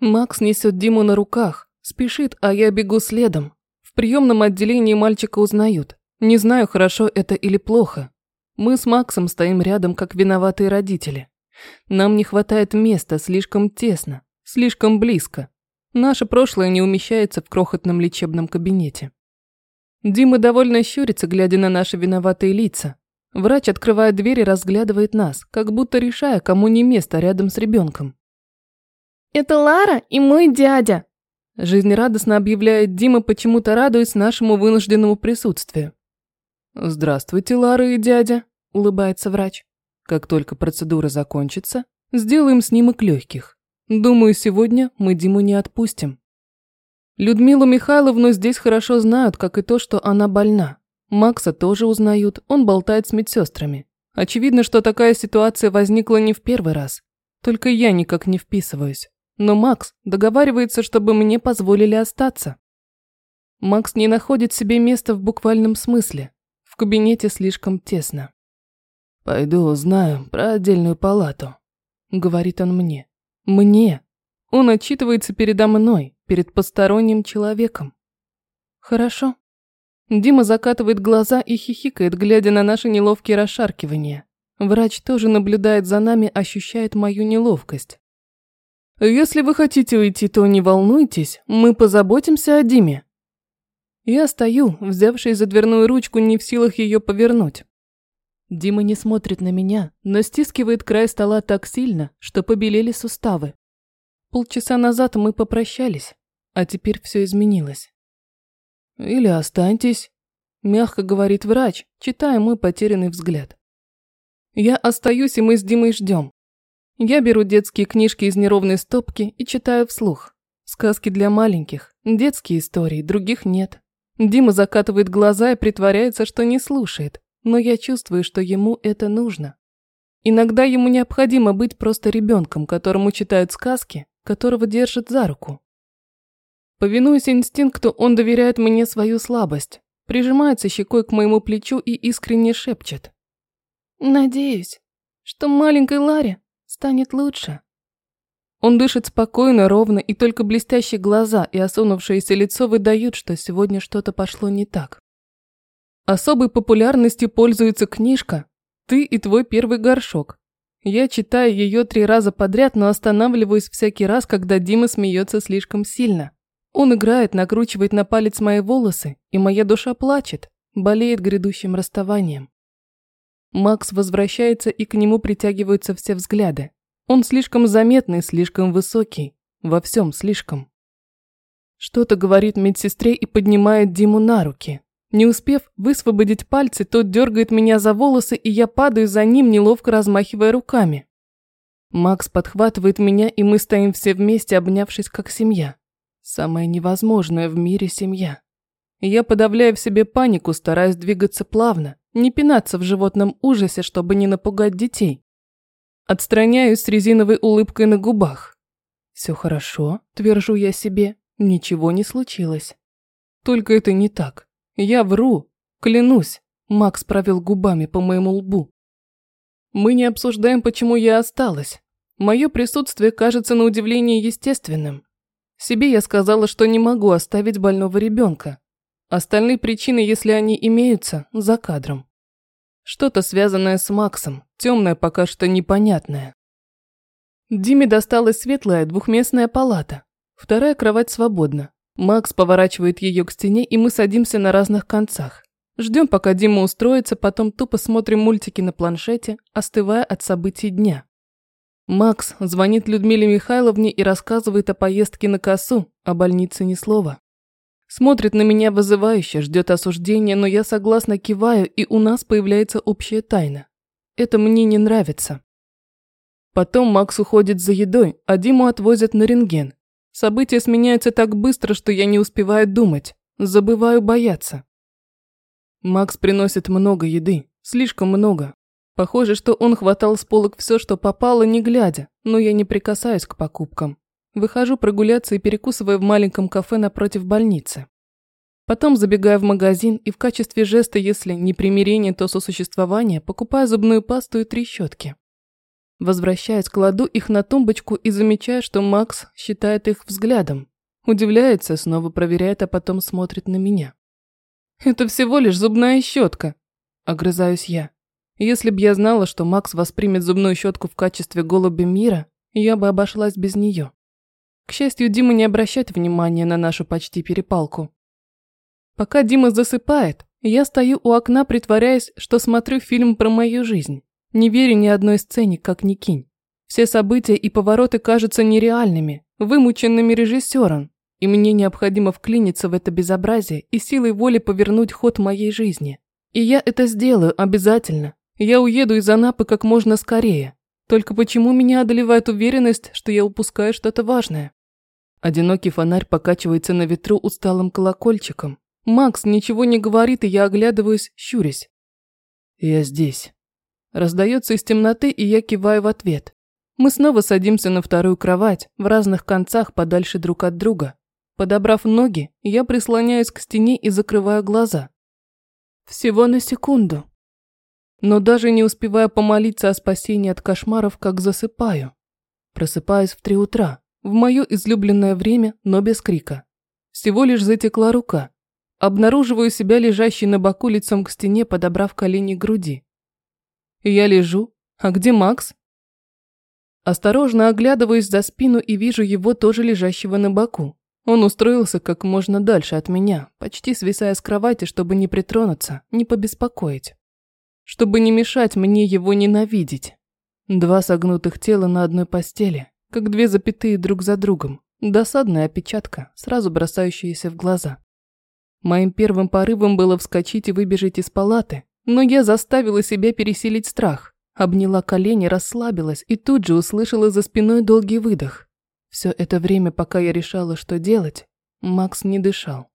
Макс несет Диму на руках, спешит, а я бегу следом. В приемном отделении мальчика узнают. Не знаю, хорошо это или плохо. Мы с Максом стоим рядом, как виноватые родители. Нам не хватает места, слишком тесно, слишком близко. Наше прошлое не умещается в крохотном лечебном кабинете. Дима довольно щурится, глядя на наши виноватые лица. Врач открывает дверь и разглядывает нас, как будто решая, кому не место рядом с ребенком. «Это Лара и мой дядя!» Жизнерадостно объявляет Дима, почему-то радуясь нашему вынужденному присутствию. «Здравствуйте, Лара и дядя», – улыбается врач. «Как только процедура закончится, сделаем снимок легких. Думаю, сегодня мы Диму не отпустим». Людмилу Михайловну здесь хорошо знают, как и то, что она больна. Макса тоже узнают, он болтает с медсестрами. Очевидно, что такая ситуация возникла не в первый раз. Только я никак не вписываюсь. Но Макс договаривается, чтобы мне позволили остаться. Макс не находит себе места в буквальном смысле. В кабинете слишком тесно. «Пойду узнаю про отдельную палату», — говорит он мне. «Мне». Он отчитывается передо мной, перед посторонним человеком. Хорошо. Дима закатывает глаза и хихикает, глядя на наши неловкие расшаркивания. Врач тоже наблюдает за нами, ощущает мою неловкость. Если вы хотите уйти, то не волнуйтесь, мы позаботимся о Диме. Я стою, взявшись за дверную ручку, не в силах ее повернуть. Дима не смотрит на меня, но стискивает край стола так сильно, что побелели суставы. Полчаса назад мы попрощались, а теперь все изменилось. Или останьтесь, мягко говорит врач, читая мой потерянный взгляд. Я остаюсь, и мы с Димой ждем. Я беру детские книжки из неровной стопки и читаю вслух. Сказки для маленьких, детские истории, других нет. Дима закатывает глаза и притворяется, что не слушает, но я чувствую, что ему это нужно. Иногда ему необходимо быть просто ребенком, которому читают сказки, которого держит за руку. Повинуясь инстинкту, он доверяет мне свою слабость, прижимается щекой к моему плечу и искренне шепчет. «Надеюсь, что маленькой Ларе станет лучше». Он дышит спокойно, ровно, и только блестящие глаза и осунувшееся лицо выдают, что сегодня что-то пошло не так. Особой популярностью пользуется книжка «Ты и твой первый горшок», я читаю ее три раза подряд, но останавливаюсь всякий раз, когда Дима смеется слишком сильно. Он играет, накручивает на палец мои волосы, и моя душа плачет, болеет грядущим расставанием. Макс возвращается, и к нему притягиваются все взгляды. Он слишком заметный, слишком высокий. Во всем слишком. Что-то говорит медсестре и поднимает Диму на руки. Не успев высвободить пальцы, тот дергает меня за волосы, и я падаю за ним, неловко размахивая руками. Макс подхватывает меня, и мы стоим все вместе, обнявшись как семья. Самая невозможная в мире семья. Я подавляю в себе панику, стараясь двигаться плавно, не пинаться в животном ужасе, чтобы не напугать детей. Отстраняюсь с резиновой улыбкой на губах. Все хорошо, твержу я себе, ничего не случилось. Только это не так. Я вру, клянусь. Макс провел губами по моему лбу. Мы не обсуждаем, почему я осталась. Мое присутствие кажется на удивление естественным. Себе я сказала, что не могу оставить больного ребенка. Остальные причины, если они имеются, за кадром. Что-то связанное с Максом, темное пока что непонятное. Диме досталась светлая двухместная палата. Вторая кровать свободна. Макс поворачивает ее к стене, и мы садимся на разных концах. Ждем, пока Дима устроится, потом тупо смотрим мультики на планшете, остывая от событий дня. Макс звонит Людмиле Михайловне и рассказывает о поездке на косу, о больнице ни слова. Смотрит на меня вызывающе, ждет осуждения, но я согласно киваю, и у нас появляется общая тайна. Это мне не нравится. Потом Макс уходит за едой, а Диму отвозят на рентген. События сменяются так быстро, что я не успеваю думать, забываю бояться. Макс приносит много еды, слишком много. Похоже, что он хватал с полок все, что попало, не глядя, но я не прикасаюсь к покупкам. Выхожу прогуляться и перекусываю в маленьком кафе напротив больницы. Потом забегаю в магазин и в качестве жеста, если не примирение, то сосуществование, покупаю зубную пасту и три щетки. Возвращаясь, кладу их на тумбочку и замечаю, что Макс считает их взглядом. Удивляется, снова проверяет, а потом смотрит на меня. «Это всего лишь зубная щетка», – огрызаюсь я. Если б я знала, что Макс воспримет зубную щетку в качестве голуби мира, я бы обошлась без нее. К счастью, Дима не обращает внимания на нашу почти перепалку. Пока Дима засыпает, я стою у окна, притворяясь, что смотрю фильм про мою жизнь. Не верю ни одной сцене, как ни кинь. Все события и повороты кажутся нереальными, вымученными режиссером, и мне необходимо вклиниться в это безобразие и силой воли повернуть ход моей жизни. И я это сделаю обязательно. Я уеду из Анапы как можно скорее. Только почему меня одолевает уверенность, что я упускаю что-то важное? Одинокий фонарь покачивается на ветру усталым колокольчиком. Макс ничего не говорит, и я оглядываюсь, щурясь. «Я здесь». Раздается из темноты, и я киваю в ответ. Мы снова садимся на вторую кровать, в разных концах, подальше друг от друга. Подобрав ноги, я прислоняюсь к стене и закрываю глаза. Всего на секунду. Но даже не успевая помолиться о спасении от кошмаров, как засыпаю. Просыпаюсь в три утра, в мое излюбленное время, но без крика. Всего лишь затекла рука. Обнаруживаю себя лежащей на боку лицом к стене, подобрав колени к груди. Я лежу. А где Макс? Осторожно оглядываюсь за спину и вижу его тоже лежащего на боку. Он устроился как можно дальше от меня, почти свисая с кровати, чтобы не притронуться, не побеспокоить. Чтобы не мешать мне его ненавидеть. Два согнутых тела на одной постели, как две запятые друг за другом. Досадная опечатка, сразу бросающаяся в глаза. Моим первым порывом было вскочить и выбежать из палаты, но я заставила себя пересилить страх, обняла колени, расслабилась и тут же услышала за спиной долгий выдох. Все это время, пока я решала, что делать, Макс не дышал.